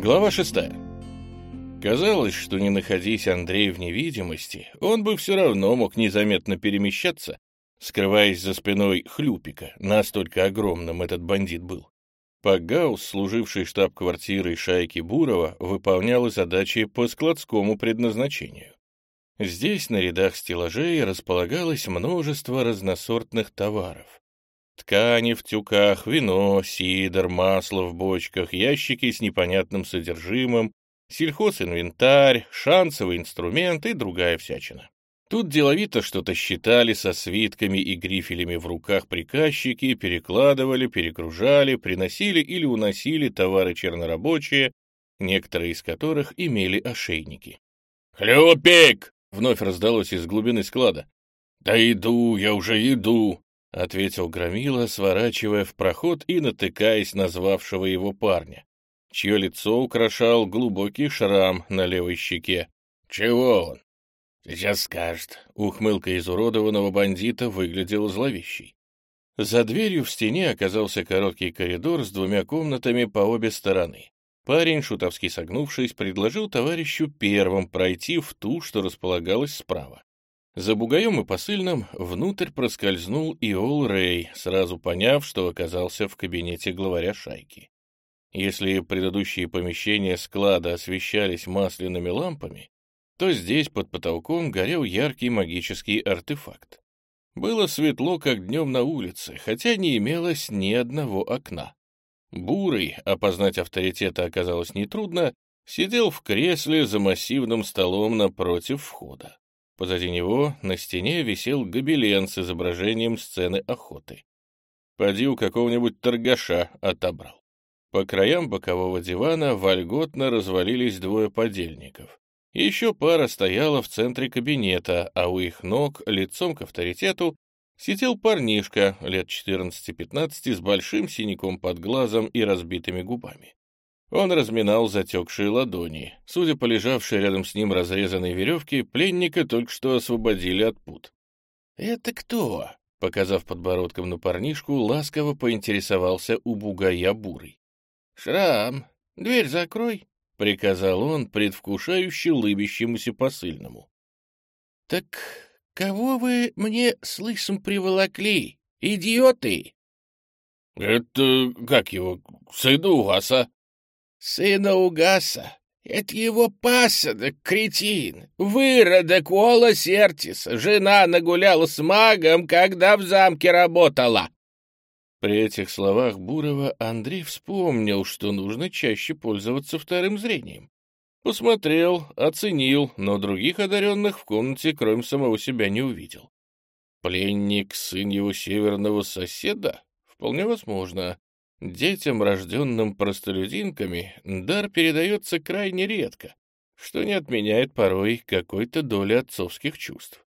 Глава шестая. Казалось, что не находись Андрей в невидимости, он бы все равно мог незаметно перемещаться, скрываясь за спиной хлюпика, настолько огромным этот бандит был. Пагаус, служивший штаб-квартирой шайки Бурова, выполнял задачи по складскому предназначению. Здесь на рядах стеллажей располагалось множество разносортных товаров. Ткани в тюках, вино, сидр, масло в бочках, ящики с непонятным содержимым, сельхозинвентарь, шансовый инструмент и другая всячина. Тут деловито что-то считали со свитками и грифелями в руках приказчики, перекладывали, перегружали, приносили или уносили товары чернорабочие, некоторые из которых имели ошейники. «Хлюпик!» — вновь раздалось из глубины склада. «Да иду, я уже иду!» — ответил Громила, сворачивая в проход и натыкаясь на звавшего его парня чье лицо украшал глубокий шрам на левой щеке. «Чего он?» «Сейчас скажет». Ухмылка изуродованного бандита выглядела зловещей. За дверью в стене оказался короткий коридор с двумя комнатами по обе стороны. Парень, шутовски согнувшись, предложил товарищу первым пройти в ту, что располагалась справа. За бугаем и посыльным внутрь проскользнул Иол Рэй, сразу поняв, что оказался в кабинете главаря шайки. Если предыдущие помещения склада освещались масляными лампами, то здесь под потолком горел яркий магический артефакт. Было светло, как днем на улице, хотя не имелось ни одного окна. Бурый, опознать авторитета оказалось нетрудно, сидел в кресле за массивным столом напротив входа. Позади него на стене висел гобелен с изображением сцены охоты. Поди у какого-нибудь торгаша отобрал. По краям бокового дивана вольготно развалились двое подельников. Еще пара стояла в центре кабинета, а у их ног, лицом к авторитету, сидел парнишка лет 14-15 с большим синяком под глазом и разбитыми губами. Он разминал затекшие ладони. Судя по лежавшей рядом с ним разрезанной веревке, пленника только что освободили от пут. «Это кто?» — показав подбородком на парнишку, ласково поинтересовался у бугая бурый. «Шрам, дверь закрой», — приказал он, предвкушающе лыбящемуся посыльному. «Так кого вы мне слышим приволокли, идиоты?» «Это, как его, сына Угаса?» «Сына Угаса? Это его пасынок, кретин, выродок Уолла Сертиса. Жена нагуляла с магом, когда в замке работала». При этих словах Бурова Андрей вспомнил, что нужно чаще пользоваться вторым зрением. Посмотрел, оценил, но других одаренных в комнате, кроме самого себя, не увидел. Пленник, сын его северного соседа? Вполне возможно. Детям, рожденным простолюдинками, дар передается крайне редко, что не отменяет порой какой-то доли отцовских чувств.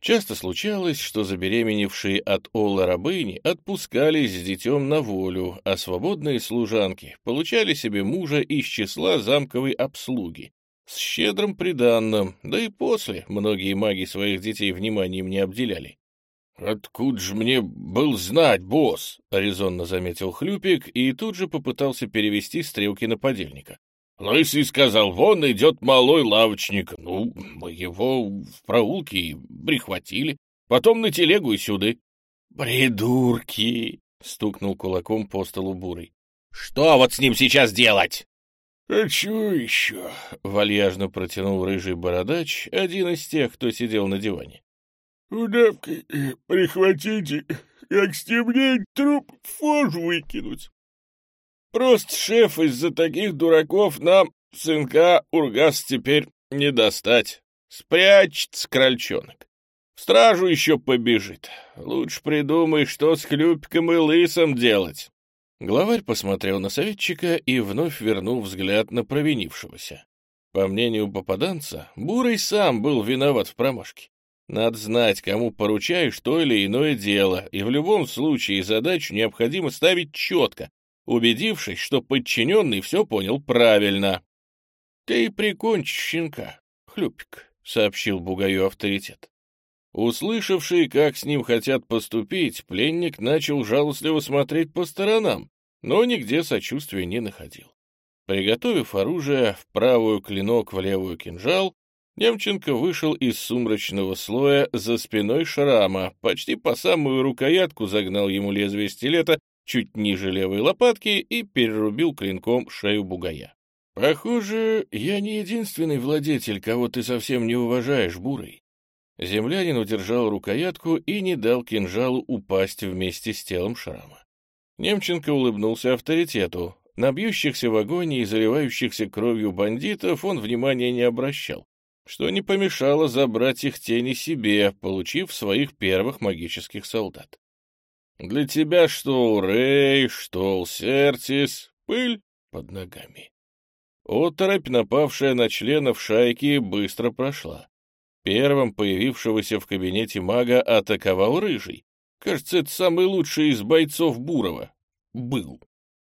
Часто случалось, что забеременевшие от Ола рабыни отпускались с детем на волю, а свободные служанки получали себе мужа из числа замковой обслуги, с щедрым приданным, да и после многие маги своих детей вниманием не обделяли. «Откуда же мне был знать, босс?» — резонно заметил Хлюпик и тут же попытался перевести стрелки на подельника. Лысый сказал, вон идет малой лавочник. Ну, мы его в проулке прихватили, потом на телегу и сюда. «Придурки!» — стукнул кулаком по столу бурый. «Что вот с ним сейчас делать?» «А чего еще?» — вальяжно протянул рыжий бородач, один из тех, кто сидел на диване. «Удавкой прихватите, как стемнеет труп в фожу выкинуть. Просто шеф из-за таких дураков нам сынка Ургас теперь не достать. Спрячется крольчонок. Стражу еще побежит. Лучше придумай, что с Хлюпиком и Лысом делать. Главарь посмотрел на советчика и вновь вернул взгляд на провинившегося. По мнению попаданца, Бурый сам был виноват в промашке. Надо знать, кому поручаешь то или иное дело, и в любом случае задачу необходимо ставить четко, убедившись, что подчиненный все понял правильно. — Ты прикончишь щенка, Хлюпик, — сообщил Бугаю авторитет. Услышавший, как с ним хотят поступить, пленник начал жалостливо смотреть по сторонам, но нигде сочувствия не находил. Приготовив оружие, в правую клинок, в левую кинжал, Немченко вышел из сумрачного слоя за спиной шрама, почти по самую рукоятку загнал ему лезвие стилета чуть ниже левой лопатки и перерубил клинком шею бугая. «Похоже, я не единственный владетель, кого ты совсем не уважаешь, Бурый». Землянин удержал рукоятку и не дал кинжалу упасть вместе с телом шрама. Немченко улыбнулся авторитету. На бьющихся в агонии и заливающихся кровью бандитов он внимания не обращал что не помешало забрать их тени себе, получив своих первых магических солдат. Для тебя что Рэй, что Сертис, пыль под ногами. Оторопь, напавшая на членов шайки, быстро прошла. Первым появившегося в кабинете мага атаковал Рыжий. Кажется, это самый лучший из бойцов Бурова. Был.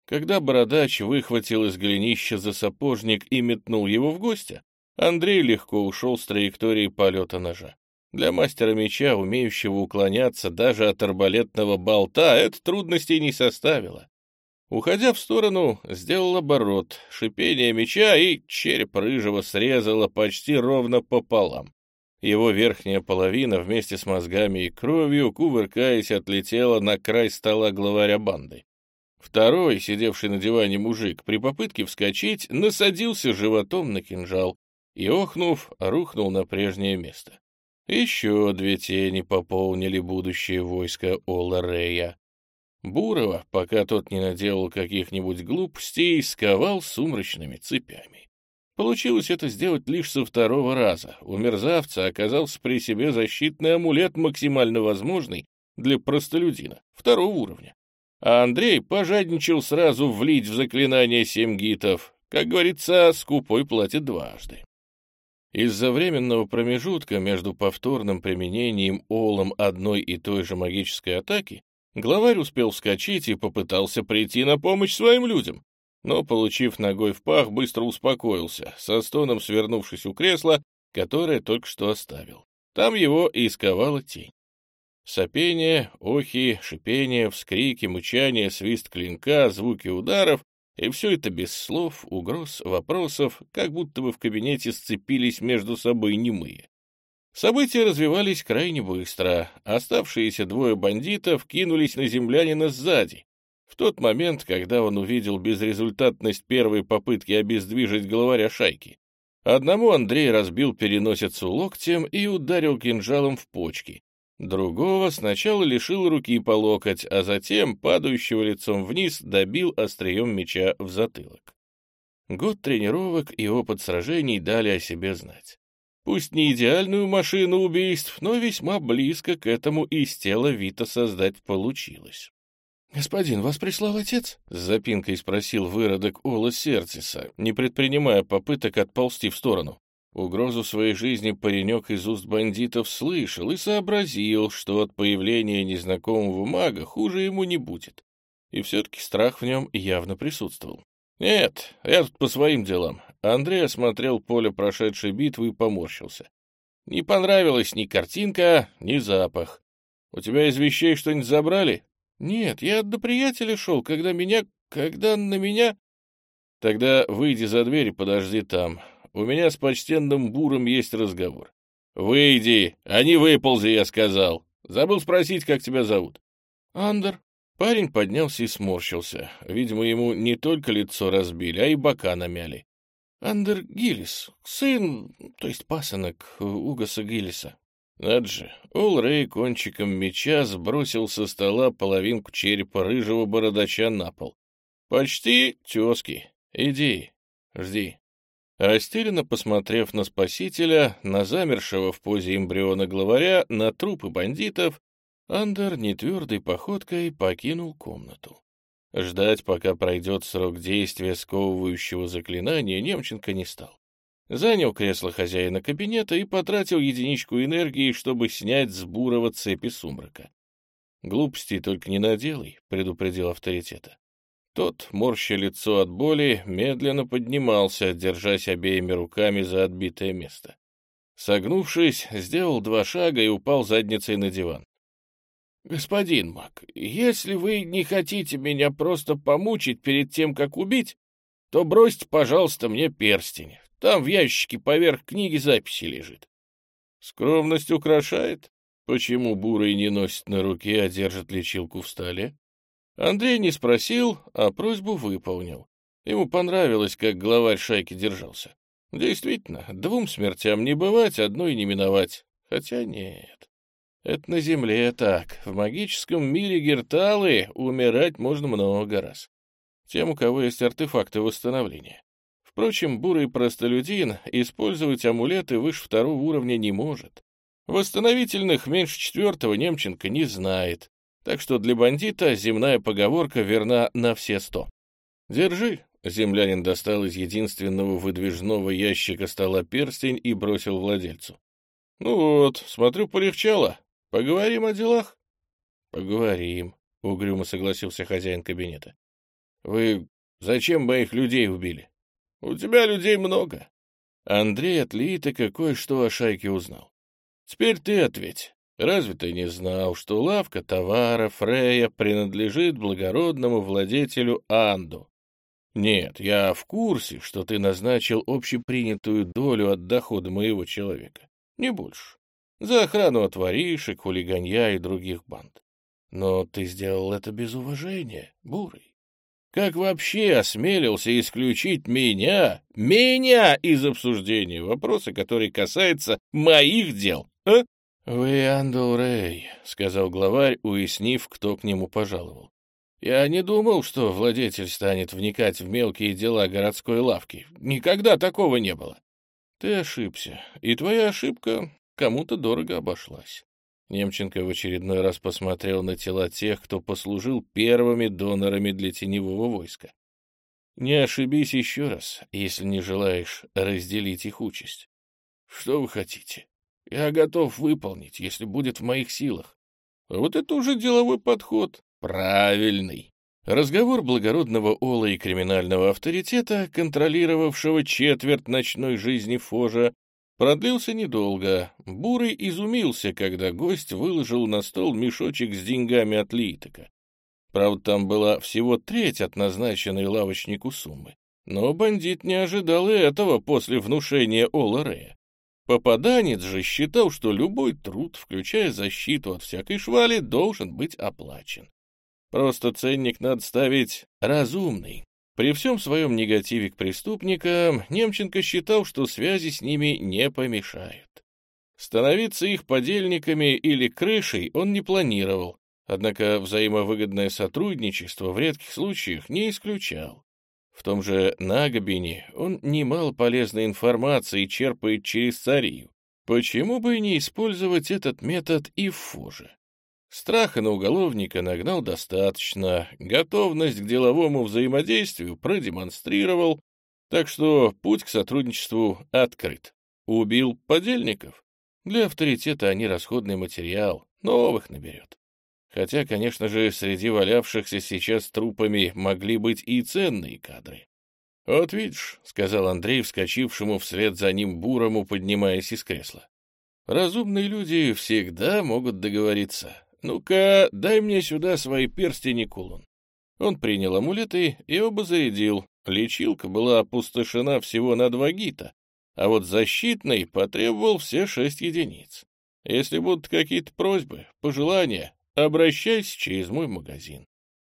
Когда бородач выхватил из голенища за сапожник и метнул его в гостя, Андрей легко ушел с траектории полета ножа. Для мастера меча, умеющего уклоняться даже от арбалетного болта, это трудностей не составило. Уходя в сторону, сделал оборот, шипение меча и череп рыжего срезало почти ровно пополам. Его верхняя половина вместе с мозгами и кровью, кувыркаясь, отлетела на край стола главаря банды. Второй, сидевший на диване мужик, при попытке вскочить, насадился животом на кинжал, и, охнув, рухнул на прежнее место. Еще две тени пополнили будущее войско Ола Рея. Бурова, пока тот не наделал каких-нибудь глупостей, сковал сумрачными цепями. Получилось это сделать лишь со второго раза. У мерзавца оказался при себе защитный амулет, максимально возможный для простолюдина, второго уровня. А Андрей пожадничал сразу влить в заклинание семь гитов. Как говорится, скупой платит дважды. Из-за временного промежутка между повторным применением олом одной и той же магической атаки главарь успел вскочить и попытался прийти на помощь своим людям, но, получив ногой в пах, быстро успокоился, со стоном свернувшись у кресла, которое только что оставил. Там его и исковала тень. Сопение, охи, шипение, вскрики, мучание, свист клинка, звуки ударов и все это без слов, угроз, вопросов, как будто бы в кабинете сцепились между собой немые. События развивались крайне быстро. Оставшиеся двое бандитов кинулись на землянина сзади. В тот момент, когда он увидел безрезультатность первой попытки обездвижить главаря шайки. Одному Андрей разбил переносицу локтем и ударил кинжалом в почки, Другого сначала лишил руки по локоть, а затем, падающего лицом вниз, добил острием меча в затылок. Год тренировок и опыт сражений дали о себе знать. Пусть не идеальную машину убийств, но весьма близко к этому из тела Вита создать получилось. «Господин, вас прислал отец?» — с запинкой спросил выродок Ола Сердиса, не предпринимая попыток отползти в сторону. Угрозу своей жизни паренек из уст бандитов слышал и сообразил, что от появления незнакомого мага хуже ему не будет. И все-таки страх в нем явно присутствовал. «Нет, я тут по своим делам». Андрей осмотрел поле прошедшей битвы и поморщился. «Не понравилась ни картинка, ни запах. У тебя из вещей что-нибудь забрали?» «Нет, я до приятеля шел, когда меня... когда на меня...» «Тогда выйди за дверь и подожди там у меня с почтенным буром есть разговор. Выйди, а не выползи, я сказал. Забыл спросить, как тебя зовут. Андер. Парень поднялся и сморщился. Видимо, ему не только лицо разбили, а и бока намяли. Андер Гиллис, сын, то есть пасынок Угаса Гиллиса. Надо же, Ол Рэй кончиком меча сбросил со стола половинку черепа рыжего бородача на пол. Почти тезки. Иди, жди. Растерянно посмотрев на спасителя, на замершего в позе эмбриона главаря, на трупы бандитов, Андер нетвердой походкой покинул комнату. Ждать, пока пройдет срок действия сковывающего заклинания, Немченко не стал. Занял кресло хозяина кабинета и потратил единичку энергии, чтобы снять с Бурова цепи сумрака. «Глупостей только не наделай», — предупредил авторитета. Тот, морща лицо от боли, медленно поднимался, держась обеими руками за отбитое место. Согнувшись, сделал два шага и упал задницей на диван. «Господин Мак, если вы не хотите меня просто помучить перед тем, как убить, то бросьте, пожалуйста, мне перстень. Там в ящике поверх книги записи лежит. Скромность украшает? Почему Бурый не носит на руке, а держит лечилку в столе? Андрей не спросил, а просьбу выполнил. Ему понравилось, как главарь шайки держался. Действительно, двум смертям не бывать, одной не миновать. Хотя нет. Это на земле так. В магическом мире герталы умирать можно много раз. Тем, у кого есть артефакты восстановления. Впрочем, бурый простолюдин использовать амулеты выше второго уровня не может. Восстановительных меньше четвертого Немченко не знает, так что для бандита земная поговорка верна на все сто. «Держи», — землянин достал из единственного выдвижного ящика стола перстень и бросил владельцу. «Ну вот, смотрю, полегчало. Поговорим о делах?» «Поговорим», — угрюмо согласился хозяин кабинета. «Вы зачем моих людей убили?» «У тебя людей много». Андрей от Литика кое-что о шайке узнал. «Теперь ты ответь. Разве ты не знал, что лавка товара Фрея принадлежит благородному владетелю Анду? Нет, я в курсе, что ты назначил общепринятую долю от дохода моего человека. Не больше. За охрану от воришек, хулиганья и других банд. Но ты сделал это без уважения, Бурый. Как вообще осмелился исключить меня, меня из обсуждения вопроса, который касается моих дел, а? «Вы Андл Рэй», — сказал главарь, уяснив, кто к нему пожаловал. «Я не думал, что владетель станет вникать в мелкие дела городской лавки. Никогда такого не было». «Ты ошибся, и твоя ошибка кому-то дорого обошлась». Немченко в очередной раз посмотрел на тела тех, кто послужил первыми донорами для теневого войска. Не ошибись еще раз, если не желаешь разделить их участь. Что вы хотите? Я готов выполнить, если будет в моих силах. А вот это уже деловой подход. Правильный. Разговор благородного Ола и криминального авторитета, контролировавшего четверть ночной жизни Фожа, Продлился недолго. Бурый изумился, когда гость выложил на стол мешочек с деньгами от Литока. Правда, там была всего треть от назначенной лавочнику суммы. Но бандит не ожидал и этого после внушения Ола Рея. Попаданец же считал, что любой труд, включая защиту от всякой швали, должен быть оплачен. Просто ценник надо ставить разумный, при всем своем негативе к преступникам, Немченко считал, что связи с ними не помешают. Становиться их подельниками или крышей он не планировал, однако взаимовыгодное сотрудничество в редких случаях не исключал. В том же Нагобине он немало полезной информации черпает через царию. Почему бы не использовать этот метод и в Фуже? Страха на уголовника нагнал достаточно, готовность к деловому взаимодействию продемонстрировал, так что путь к сотрудничеству открыт. Убил подельников. Для авторитета они расходный материал, новых наберет. Хотя, конечно же, среди валявшихся сейчас трупами могли быть и ценные кадры. «Вот видишь», — сказал Андрей, вскочившему вслед за ним бурому, поднимаясь из кресла. «Разумные люди всегда могут договориться. «Ну-ка, дай мне сюда свои перстени, кулон». Он принял амулеты и оба зарядил. Лечилка была опустошена всего на два гита, а вот защитный потребовал все шесть единиц. Если будут какие-то просьбы, пожелания, обращайся через мой магазин.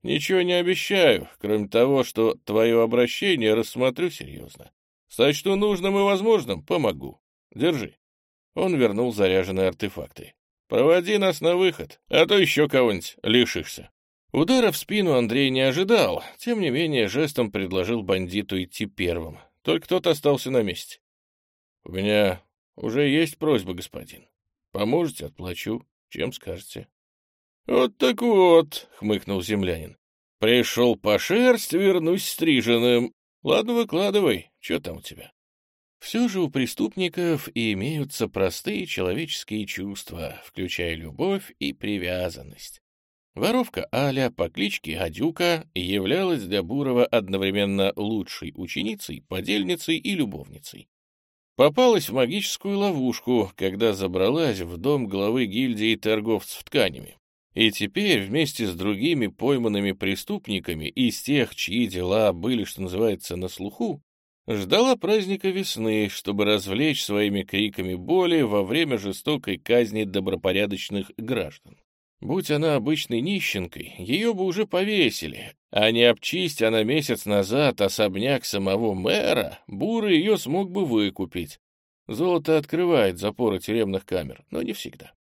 Ничего не обещаю, кроме того, что твое обращение рассмотрю серьезно. Сочту нужным и возможным, помогу. Держи. Он вернул заряженные артефакты. Проводи нас на выход, а то еще кого-нибудь лишишься». Удара в спину Андрей не ожидал, тем не менее жестом предложил бандиту идти первым. Только тот остался на месте. «У меня уже есть просьба, господин. Поможете, отплачу, чем скажете». «Вот так вот», — хмыкнул землянин. «Пришел по шерсть, вернусь стриженным. Ладно, выкладывай, что там у тебя?» Все же у преступников и имеются простые человеческие чувства, включая любовь и привязанность. Воровка Аля по кличке Гадюка являлась для Бурова одновременно лучшей ученицей, подельницей и любовницей. Попалась в магическую ловушку, когда забралась в дом главы гильдии торговцев тканями. И теперь вместе с другими пойманными преступниками из тех, чьи дела были, что называется, на слуху, ждала праздника весны, чтобы развлечь своими криками боли во время жестокой казни добропорядочных граждан. Будь она обычной нищенкой, ее бы уже повесили, а не обчисть она месяц назад особняк самого мэра, Бурый ее смог бы выкупить. Золото открывает запоры тюремных камер, но не всегда.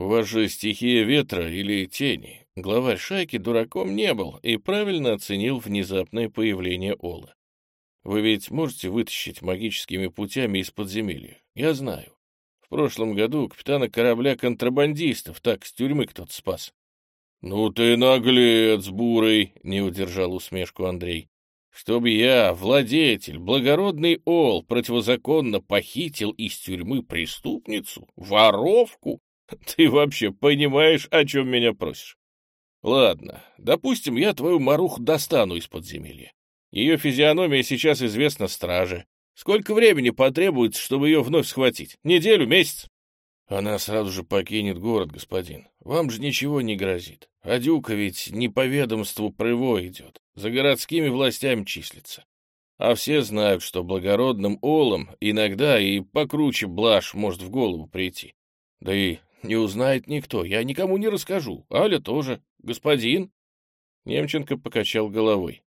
У вас же стихия ветра или тени. Главарь шайки дураком не был и правильно оценил внезапное появление Ола. Вы ведь можете вытащить магическими путями из подземелья? Я знаю. В прошлом году капитана корабля контрабандистов так с тюрьмы кто-то спас. «Ну ты наглец, бурый!» — не удержал усмешку Андрей. «Чтоб я, владетель, благородный ол, противозаконно похитил из тюрьмы преступницу, воровку? Ты вообще понимаешь, о чем меня просишь? Ладно, допустим, я твою маруху достану из подземелья. Ее физиономия сейчас известна страже. Сколько времени потребуется, чтобы ее вновь схватить? Неделю, месяц? Она сразу же покинет город, господин. Вам же ничего не грозит. А Дюка ведь не по ведомству прыво идет, за городскими властями числится. А все знают, что благородным олом иногда и покруче блажь может в голову прийти. Да и не узнает никто, я никому не расскажу. Аля тоже. Господин? Немченко покачал головой.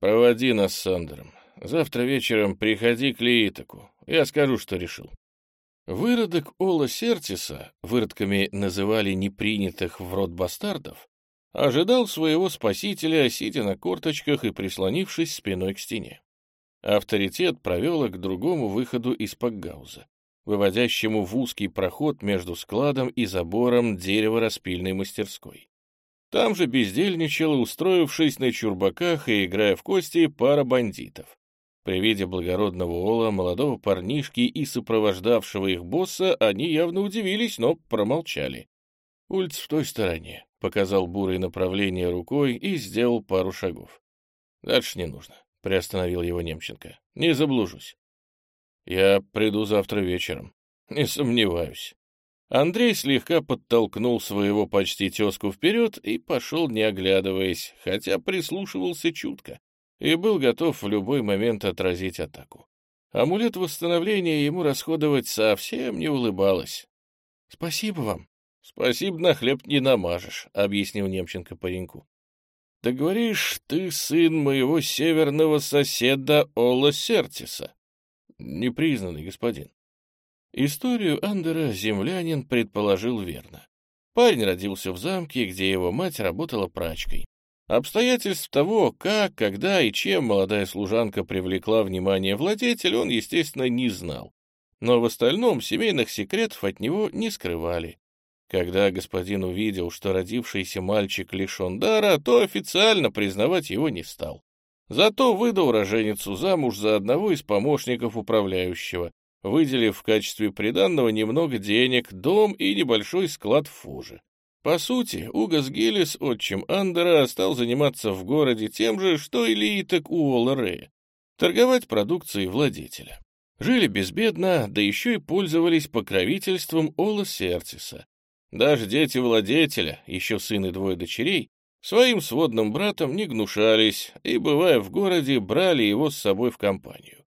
Проводи нас с Сандером. Завтра вечером приходи к Лиитаку. Я скажу, что решил. Выродок Ола Сертиса, выродками называли непринятых в род бастардов, ожидал своего спасителя, сидя на корточках и прислонившись спиной к стене. Авторитет провел к другому выходу из пакгауза, выводящему в узкий проход между складом и забором дерево-распильной мастерской. Там же бездельничала, устроившись на чурбаках и играя в кости, пара бандитов. При виде благородного Ола, молодого парнишки и сопровождавшего их босса, они явно удивились, но промолчали. «Улица в той стороне», — показал бурый направление рукой и сделал пару шагов. «Дальше не нужно», — приостановил его Немченко. «Не заблужусь». «Я приду завтра вечером». «Не сомневаюсь». Андрей слегка подтолкнул своего почти тезку вперед и пошел, не оглядываясь, хотя прислушивался чутко и был готов в любой момент отразить атаку. Амулет восстановления ему расходовать совсем не улыбалось. — Спасибо вам. — Спасибо на хлеб не намажешь, — объяснил Немченко пареньку. — Да говоришь, ты сын моего северного соседа Ола Сертиса. — Непризнанный господин. Историю Андера землянин предположил верно. Парень родился в замке, где его мать работала прачкой. Обстоятельств того, как, когда и чем молодая служанка привлекла внимание владетеля, он, естественно, не знал. Но в остальном семейных секретов от него не скрывали. Когда господин увидел, что родившийся мальчик лишен дара, то официально признавать его не стал. Зато выдал роженицу замуж за одного из помощников управляющего, выделив в качестве приданного немного денег, дом и небольшой склад в Фуже. По сути, Угас Гиллис, отчим Андера, стал заниматься в городе тем же, что и Лиитек Уолла Рея — торговать продукцией владетеля. Жили безбедно, да еще и пользовались покровительством Ола Серцеса. Даже дети владетеля, еще сын и двое дочерей, своим сводным братом не гнушались и, бывая в городе, брали его с собой в компанию.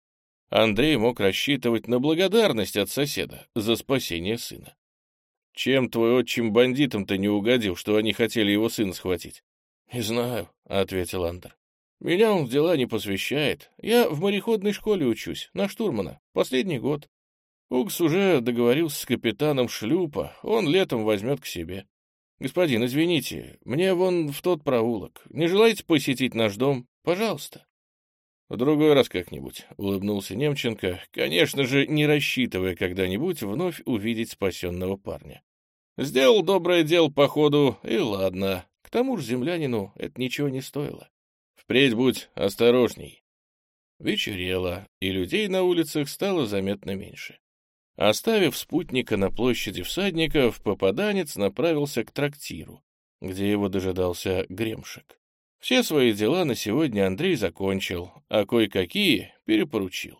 Андрей мог рассчитывать на благодарность от соседа за спасение сына. «Чем твой отчим бандитам-то не угодил, что они хотели его сына схватить?» «Не знаю», — ответил Андер. «Меня он в дела не посвящает. Я в мореходной школе учусь, на штурмана, последний год. Укс уже договорился с капитаном шлюпа, он летом возьмет к себе. Господин, извините, мне вон в тот проулок. Не желаете посетить наш дом? Пожалуйста». «В другой раз как-нибудь», — улыбнулся Немченко, конечно же, не рассчитывая когда-нибудь вновь увидеть спасенного парня. «Сделал доброе дело по ходу, и ладно. К тому же землянину это ничего не стоило. Впредь будь осторожней». Вечерело, и людей на улицах стало заметно меньше. Оставив спутника на площади всадников, попаданец направился к трактиру, где его дожидался Гремшик. Все свои дела на сегодня Андрей закончил, а кое-какие перепоручил.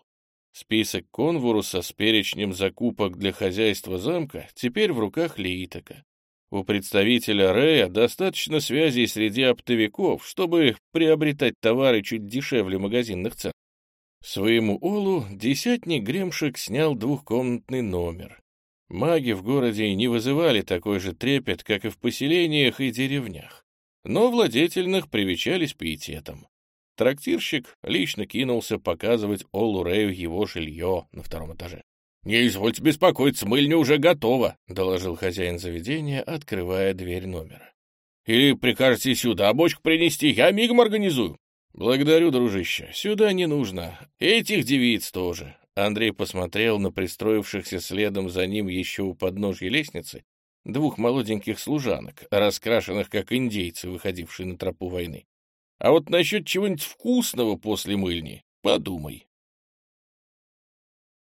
Список конвуруса с перечнем закупок для хозяйства замка теперь в руках Леитака. У представителя Рэя достаточно связей среди оптовиков, чтобы приобретать товары чуть дешевле магазинных цен. Своему Олу десятник Гремшик снял двухкомнатный номер. Маги в городе не вызывали такой же трепет, как и в поселениях и деревнях, но владетельных привечались пиететом. Трактирщик лично кинулся показывать Олу Рэю его жилье на втором этаже. «Не извольте беспокоиться, мыльня уже готова», — доложил хозяин заведения, открывая дверь номера. «Или прикажете сюда бочку принести, я мигом организую». «Благодарю, дружище, сюда не нужно. Этих девиц тоже». Андрей посмотрел на пристроившихся следом за ним еще у подножья лестницы двух молоденьких служанок, раскрашенных как индейцы, выходившие на тропу войны. «А вот насчет чего-нибудь вкусного после мыльни подумай».